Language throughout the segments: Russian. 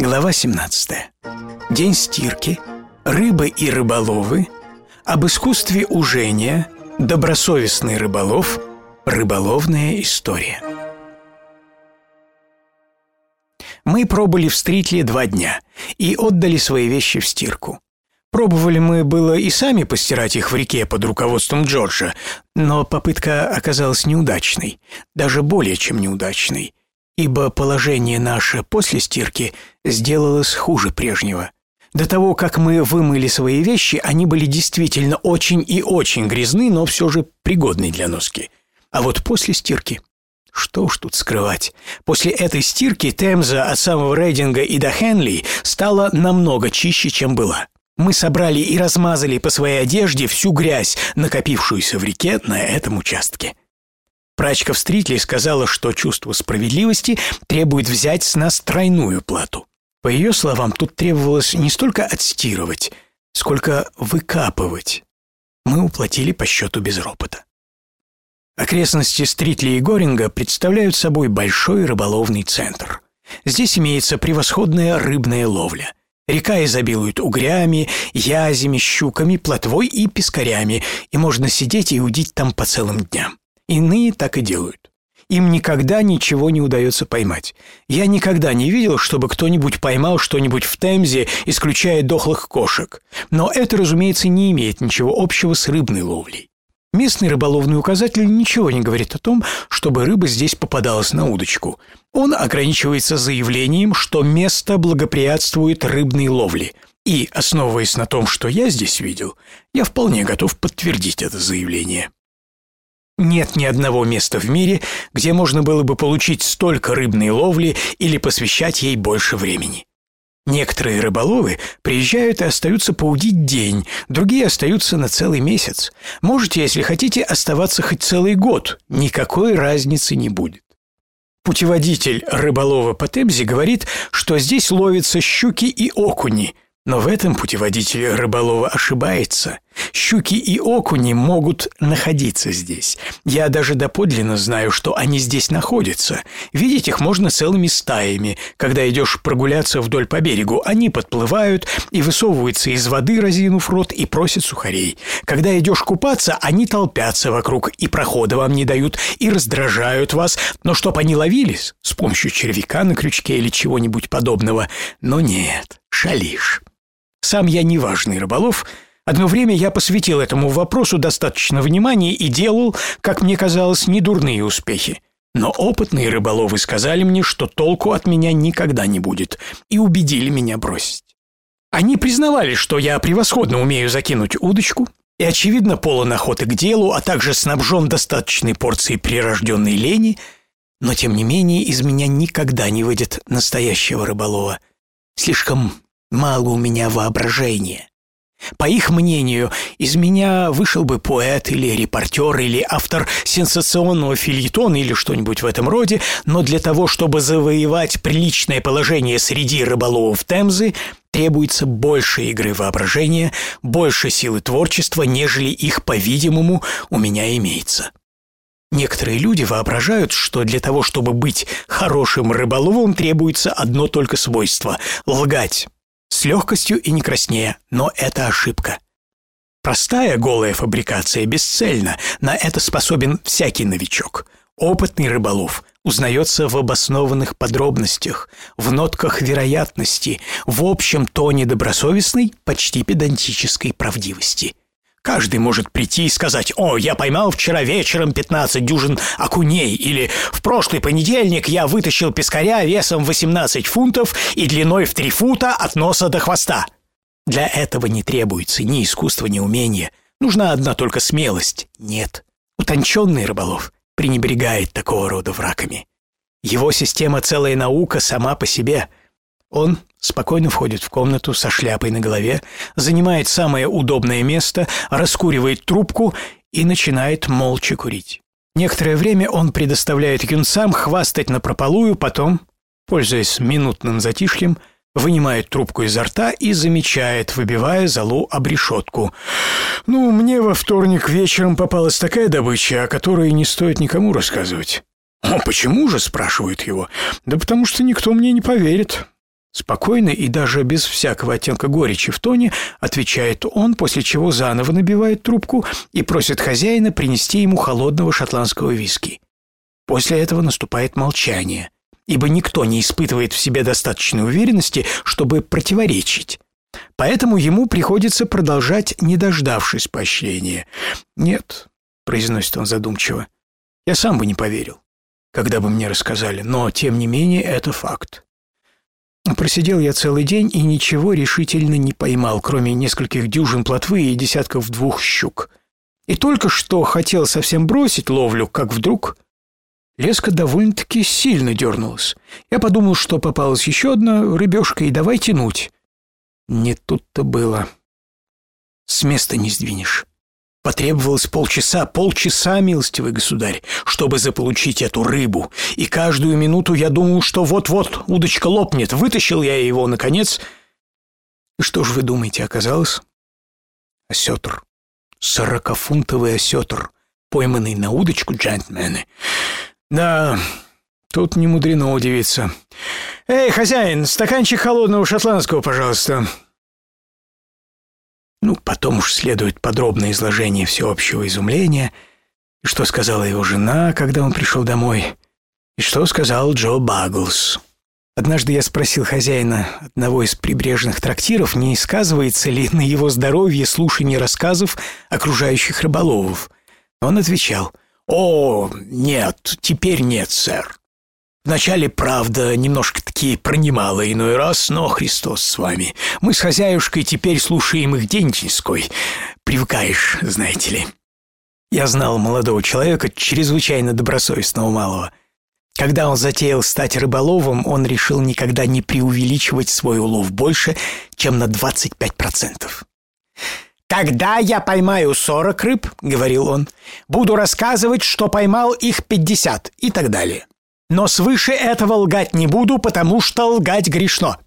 Глава 17. День стирки, рыбы и рыболовы, об искусстве ужения, добросовестный рыболов, рыболовная история. Мы пробыли в Стритле два дня и отдали свои вещи в стирку. Пробовали мы было и сами постирать их в реке под руководством Джорджа, но попытка оказалась неудачной, даже более чем неудачной ибо положение наше после стирки сделалось хуже прежнего. До того, как мы вымыли свои вещи, они были действительно очень и очень грязны, но все же пригодны для носки. А вот после стирки... Что уж тут скрывать. После этой стирки Темза от самого Рейдинга и до Хенли стала намного чище, чем была. Мы собрали и размазали по своей одежде всю грязь, накопившуюся в реке на этом участке. Прачка в Стритли сказала, что чувство справедливости требует взять с нас тройную плату. По ее словам, тут требовалось не столько отстирывать, сколько выкапывать. Мы уплатили по счету без ропота. Окрестности Стритли и Горинга представляют собой большой рыболовный центр. Здесь имеется превосходная рыбная ловля. Река изобилует угрями, язями, щуками, плотвой и пескарями, и можно сидеть и удить там по целым дням. Иные так и делают. Им никогда ничего не удается поймать. Я никогда не видел, чтобы кто-нибудь поймал что-нибудь в Темзе, исключая дохлых кошек. Но это, разумеется, не имеет ничего общего с рыбной ловлей. Местный рыболовный указатель ничего не говорит о том, чтобы рыба здесь попадалась на удочку. Он ограничивается заявлением, что место благоприятствует рыбной ловле. И, основываясь на том, что я здесь видел, я вполне готов подтвердить это заявление. Нет ни одного места в мире, где можно было бы получить столько рыбной ловли или посвящать ей больше времени. Некоторые рыболовы приезжают и остаются поудить день, другие остаются на целый месяц. Можете, если хотите, оставаться хоть целый год, никакой разницы не будет. Путеводитель рыболова по Темзе говорит, что здесь ловятся щуки и окуни – но в этом путеводитель рыболова ошибается. Щуки и окуни могут находиться здесь. Я даже доподлинно знаю, что они здесь находятся. Видеть их можно целыми стаями. Когда идешь прогуляться вдоль по берегу, они подплывают и высовываются из воды, разинув рот, и просят сухарей. Когда идешь купаться, они толпятся вокруг и прохода вам не дают, и раздражают вас. Но чтоб они ловились с помощью червяка на крючке или чего-нибудь подобного, но нет, шалишь. Сам я не важный рыболов. Одно время я посвятил этому вопросу достаточно внимания и делал, как мне казалось, недурные успехи. Но опытные рыболовы сказали мне, что толку от меня никогда не будет, и убедили меня бросить. Они признавали, что я превосходно умею закинуть удочку и, очевидно, полон охоты к делу, а также снабжен достаточной порцией прирожденной лени, но, тем не менее, из меня никогда не выйдет настоящего рыболова. Слишком Мало у меня воображения. По их мнению, из меня вышел бы поэт или репортер или автор сенсационного фильетона или что-нибудь в этом роде, но для того, чтобы завоевать приличное положение среди рыболовов Темзы, требуется больше игры воображения, больше силы творчества, нежели их, по-видимому, у меня имеется. Некоторые люди воображают, что для того, чтобы быть хорошим рыболовом, требуется одно только свойство – лгать. С легкостью и не краснея, но это ошибка. Простая голая фабрикация бесцельна, на это способен всякий новичок. Опытный рыболов узнается в обоснованных подробностях, в нотках вероятности, в общем тоне добросовестной, почти педантической правдивости – Каждый может прийти и сказать «О, я поймал вчера вечером 15 дюжин окуней» или «В прошлый понедельник я вытащил пескаря весом 18 фунтов и длиной в 3 фута от носа до хвоста». Для этого не требуется ни искусства, ни умения. Нужна одна только смелость. Нет. Утонченный рыболов пренебрегает такого рода врагами. Его система целая наука сама по себе. Он спокойно входит в комнату со шляпой на голове, занимает самое удобное место, раскуривает трубку и начинает молча курить. Некоторое время он предоставляет юнцам хвастать на прополую, потом, пользуясь минутным затишьем, вынимает трубку изо рта и замечает, выбивая залу об решетку. «Ну, мне во вторник вечером попалась такая добыча, о которой не стоит никому рассказывать». «А почему же?» – спрашивают его. «Да потому что никто мне не поверит. Спокойно и даже без всякого оттенка горечи в тоне отвечает он, после чего заново набивает трубку и просит хозяина принести ему холодного шотландского виски. После этого наступает молчание, ибо никто не испытывает в себе достаточной уверенности, чтобы противоречить. Поэтому ему приходится продолжать, не дождавшись поощрения. «Нет», — произносит он задумчиво, — «я сам бы не поверил, когда бы мне рассказали, но, тем не менее, это факт. Просидел я целый день и ничего решительно не поймал, кроме нескольких дюжин плотвы и десятков двух щук. И только что хотел совсем бросить ловлю, как вдруг... Леска довольно-таки сильно дернулась. Я подумал, что попалась еще одна рыбешка, и давай тянуть. Не тут-то было. С места не сдвинешь. Потребовалось полчаса, полчаса, милостивый государь, чтобы заполучить эту рыбу. И каждую минуту я думал, что вот-вот удочка лопнет. Вытащил я его, наконец. И что же вы думаете, оказалось? Осетр. Сорокафунтовый осетр, пойманный на удочку джентльмены. Да, тут не мудрено удивиться. «Эй, хозяин, стаканчик холодного шотландского, пожалуйста». Ну, потом уж следует подробное изложение всеобщего изумления, и что сказала его жена, когда он пришел домой, и что сказал Джо Багглс. Однажды я спросил хозяина одного из прибрежных трактиров, не сказывается ли на его здоровье слушание рассказов окружающих рыболовов. Он отвечал, «О, нет, теперь нет, сэр. Вначале, правда, немножко-таки пронимала иной раз, но Христос с вами. Мы с хозяюшкой теперь слушаем их деньгинской. Привыкаешь, знаете ли. Я знал молодого человека, чрезвычайно добросовестного малого. Когда он затеял стать рыболовом, он решил никогда не преувеличивать свой улов больше, чем на 25%. «Когда я поймаю 40 рыб, — говорил он, — буду рассказывать, что поймал их 50 и так далее. Но свыше этого лгать не буду, потому что лгать грешно.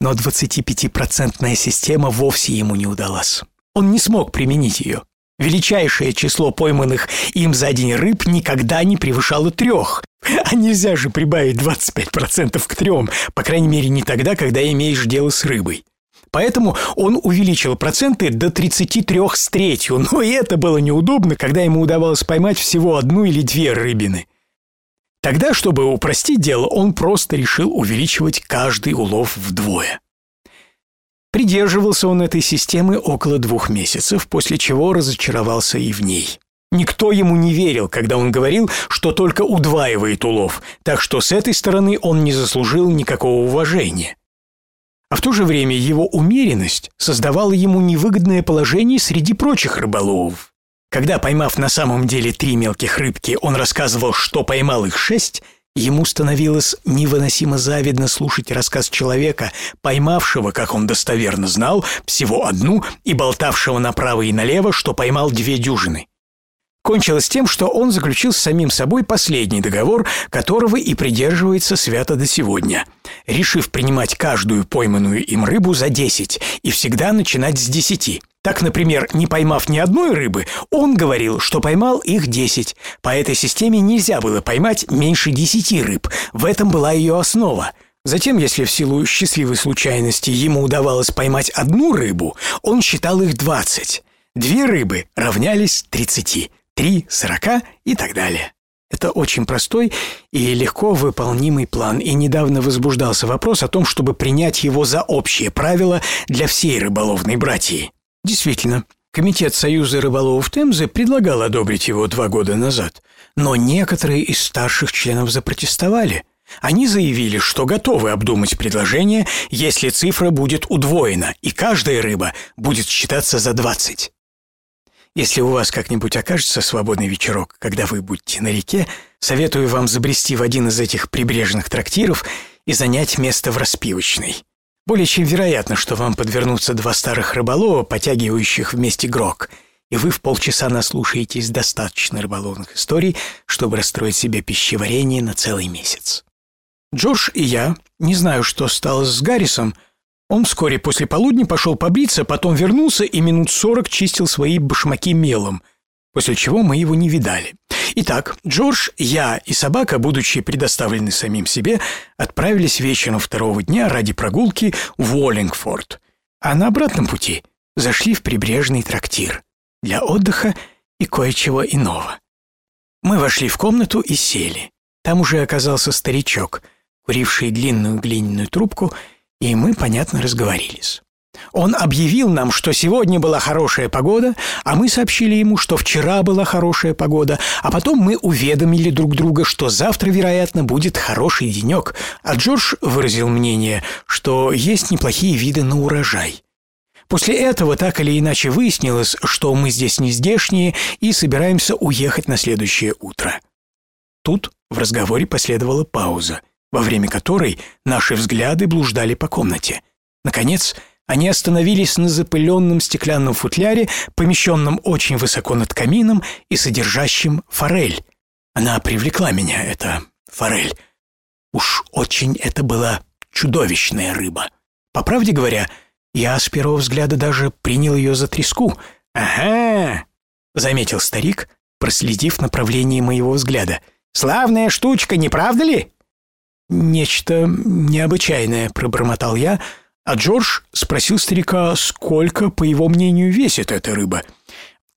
Но 25-процентная система вовсе ему не удалась. Он не смог применить ее. Величайшее число пойманных им за день рыб никогда не превышало трех. А нельзя же прибавить 25% к трем, по крайней мере не тогда, когда имеешь дело с рыбой. Поэтому он увеличил проценты до 33 с третью, но и это было неудобно, когда ему удавалось поймать всего одну или две рыбины. Тогда, чтобы упростить дело, он просто решил увеличивать каждый улов вдвое. Придерживался он этой системы около двух месяцев, после чего разочаровался и в ней. Никто ему не верил, когда он говорил, что только удваивает улов, так что с этой стороны он не заслужил никакого уважения. А в то же время его умеренность создавала ему невыгодное положение среди прочих рыболовов. Когда, поймав на самом деле три мелких рыбки, он рассказывал, что поймал их шесть, ему становилось невыносимо завидно слушать рассказ человека, поймавшего, как он достоверно знал, всего одну и болтавшего направо и налево, что поймал две дюжины. Кончилось тем, что он заключил с самим собой последний договор, которого и придерживается свято до сегодня, решив принимать каждую пойманную им рыбу за десять и всегда начинать с десяти. Так, например, не поймав ни одной рыбы, он говорил, что поймал их десять. По этой системе нельзя было поймать меньше десяти рыб. В этом была ее основа. Затем, если в силу счастливой случайности ему удавалось поймать одну рыбу, он считал их двадцать. Две рыбы равнялись тридцати три, сорока и так далее. Это очень простой и легко выполнимый план, и недавно возбуждался вопрос о том, чтобы принять его за общее правило для всей рыболовной братьи. Действительно, Комитет Союза рыболовов Темзы предлагал одобрить его два года назад, но некоторые из старших членов запротестовали. Они заявили, что готовы обдумать предложение, если цифра будет удвоена, и каждая рыба будет считаться за 20. Если у вас как-нибудь окажется свободный вечерок, когда вы будете на реке, советую вам забрести в один из этих прибрежных трактиров и занять место в распивочной. Более чем вероятно, что вам подвернутся два старых рыболова, потягивающих вместе грок, и вы в полчаса наслушаетесь достаточно рыболовных историй, чтобы расстроить себе пищеварение на целый месяц. Джордж и я, не знаю, что стало с Гаррисом, он вскоре после полудня пошел побриться, потом вернулся и минут сорок чистил свои башмаки мелом. после чего мы его не видали. Итак, Джордж, я и собака, будучи предоставлены самим себе, отправились вечером второго дня ради прогулки в Уоллингфорд, а на обратном пути зашли в прибрежный трактир для отдыха и кое-чего иного. Мы вошли в комнату и сели. Там уже оказался старичок, куривший длинную глиняную трубку, и мы, понятно, разговорились. Он объявил нам, что сегодня была хорошая погода, а мы сообщили ему, что вчера была хорошая погода, а потом мы уведомили друг друга, что завтра, вероятно, будет хороший денек, а Джордж выразил мнение, что есть неплохие виды на урожай. После этого так или иначе выяснилось, что мы здесь не здешние и собираемся уехать на следующее утро. Тут в разговоре последовала пауза, во время которой наши взгляды блуждали по комнате. Наконец, они остановились на запыленном стеклянном футляре, помещенном очень высоко над камином и содержащем форель. Она привлекла меня, эта форель. Уж очень это была чудовищная рыба. По правде говоря, я с первого взгляда даже принял ее за треску. «Ага!» — заметил старик, проследив направление моего взгляда. «Славная штучка, не правда ли?» «Нечто необычайное», — пробормотал я, а Джордж спросил старика, сколько, по его мнению, весит эта рыба.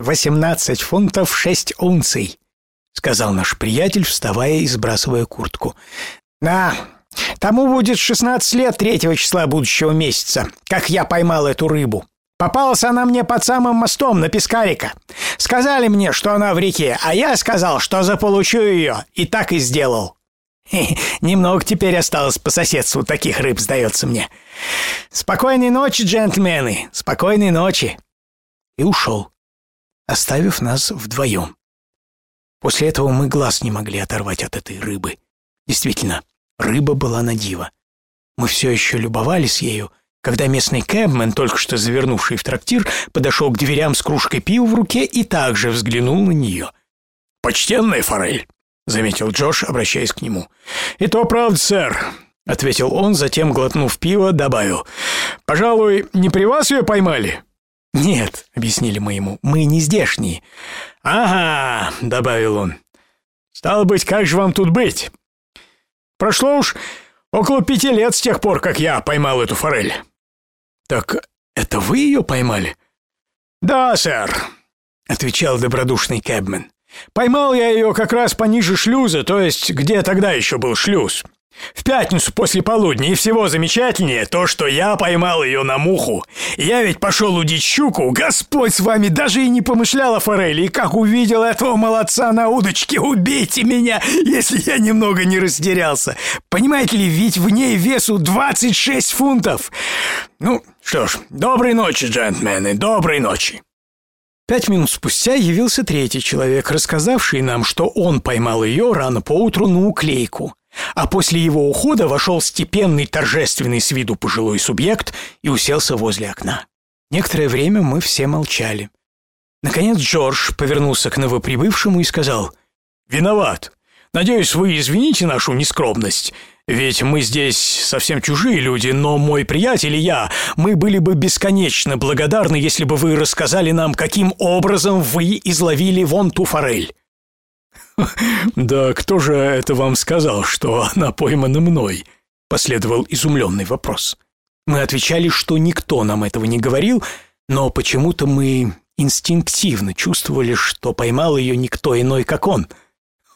«Восемнадцать фунтов шесть унций», — сказал наш приятель, вставая и сбрасывая куртку. «На, Тому будет 16 лет третьего числа будущего месяца, как я поймал эту рыбу. Попалась она мне под самым мостом на Пискарика. Сказали мне, что она в реке, а я сказал, что заполучу ее, и так и сделал. Немного теперь осталось по соседству таких рыб, сдается мне. Спокойной ночи, джентльмены, спокойной ночи. И ушел, оставив нас вдвоем. После этого мы глаз не могли оторвать от этой рыбы. Действительно, Рыба была на диво. Мы все еще любовались ею, когда местный кэбмен, только что завернувший в трактир, подошел к дверям с кружкой пива в руке и также взглянул на нее. «Почтенная форель», — заметил Джош, обращаясь к нему. «И то правда, сэр», — ответил он, затем, глотнув пиво, добавил. «Пожалуй, не при вас ее поймали?» «Нет», — объяснили мы ему, — «мы не здешние». «Ага», — добавил он. «Стало быть, как же вам тут быть? Прошло уж около пяти лет с тех пор, как я поймал эту форель. Так это вы ее поймали? Да, сэр, отвечал добродушный кэбмен. Поймал я ее как раз пониже шлюза, то есть где тогда еще был шлюз. В пятницу после полудня, и всего замечательнее то, что я поймал ее на муху. Я ведь пошел удить щуку, Господь с вами даже и не помышлял о форели, и как увидел этого молодца на удочке, убейте меня, если я немного не растерялся. Понимаете ли, ведь в ней весу 26 фунтов. Ну, что ж, доброй ночи, джентльмены, доброй ночи. Пять минут спустя явился третий человек, рассказавший нам, что он поймал ее рано поутру на уклейку. А после его ухода вошел степенный, торжественный с виду пожилой субъект и уселся возле окна. Некоторое время мы все молчали. Наконец Джордж повернулся к новоприбывшему и сказал «Виноват. Надеюсь, вы извините нашу нескромность. Ведь мы здесь совсем чужие люди, но мой приятель и я, мы были бы бесконечно благодарны, если бы вы рассказали нам, каким образом вы изловили вон ту форель. «Да кто же это вам сказал, что она поймана мной?» — последовал изумленный вопрос. Мы отвечали, что никто нам этого не говорил, но почему-то мы инстинктивно чувствовали, что поймал ее никто иной, как он.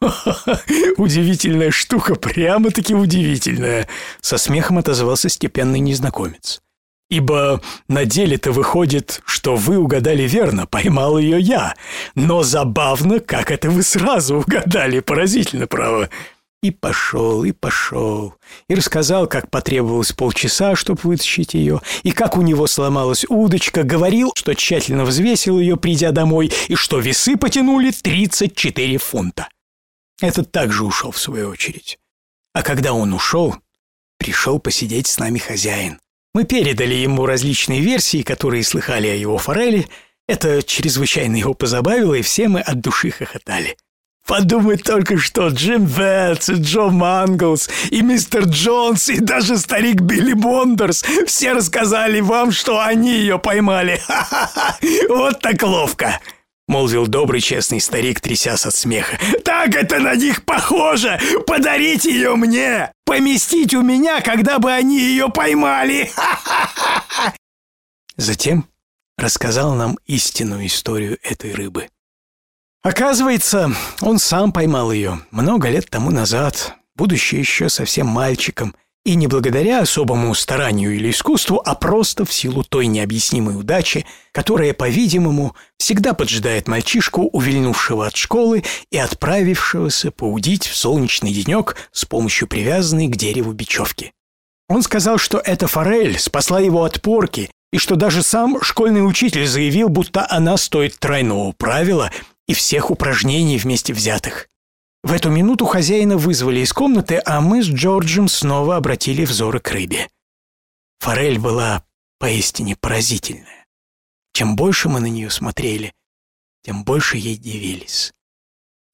«Удивительная штука, прямо-таки удивительная!» — со смехом отозвался степенный незнакомец. Ибо на деле-то выходит, что вы угадали верно, поймал ее я. Но забавно, как это вы сразу угадали, поразительно, право. И пошел, и пошел. И рассказал, как потребовалось полчаса, чтобы вытащить ее, и как у него сломалась удочка, говорил, что тщательно взвесил ее, придя домой, и что весы потянули 34 фунта. Этот также ушел в свою очередь. А когда он ушел, пришел посидеть с нами хозяин. Мы передали ему различные версии, которые слыхали о его форели. Это чрезвычайно его позабавило, и все мы от души хохотали. Подумать только что Джим Бетс, и Джо Манглс, и мистер Джонс, и даже старик Билли Бондерс все рассказали вам, что они ее поймали. Ха-ха-ха! Вот так ловко!» Молвил добрый честный старик, трясясь от смеха. «Так это на них похоже! Подарить ее мне! Поместить у меня, когда бы они ее поймали!» Затем рассказал нам истинную историю этой рыбы. Оказывается, он сам поймал ее много лет тому назад, будучи еще совсем мальчиком, и не благодаря особому старанию или искусству, а просто в силу той необъяснимой удачи, которая, по-видимому, всегда поджидает мальчишку, увильнувшего от школы и отправившегося поудить в солнечный денек с помощью привязанной к дереву бечевки. Он сказал, что эта форель спасла его от порки, и что даже сам школьный учитель заявил, будто она стоит тройного правила и всех упражнений вместе взятых. В эту минуту хозяина вызвали из комнаты, а мы с Джорджем снова обратили взоры к рыбе. Форель была поистине поразительная. Чем больше мы на нее смотрели, тем больше ей дивились.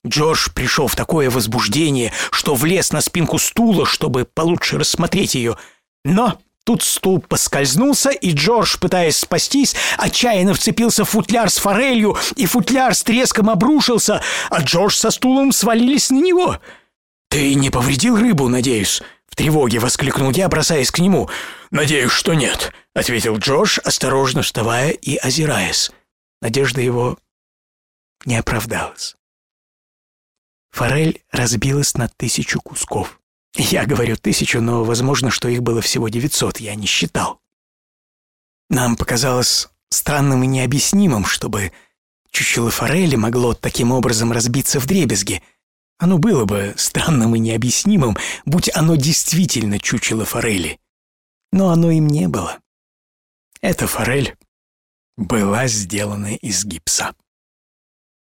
Джордж пришел в такое возбуждение, что влез на спинку стула, чтобы получше рассмотреть ее. Но Тут стул поскользнулся, и Джордж, пытаясь спастись, отчаянно вцепился в футляр с форелью, и футляр с треском обрушился, а Джордж со стулом свалились на него. «Ты не повредил рыбу, надеюсь?» — в тревоге воскликнул я, бросаясь к нему. «Надеюсь, что нет», — ответил Джордж, осторожно вставая и озираясь. Надежда его не оправдалась. Форель разбилась на тысячу кусков. Я говорю тысячу, но возможно, что их было всего девятьсот, я не считал. Нам показалось странным и необъяснимым, чтобы чучело форели могло таким образом разбиться в дребезги. Оно было бы странным и необъяснимым, будь оно действительно чучело форели. Но оно им не было. Эта форель была сделана из гипса.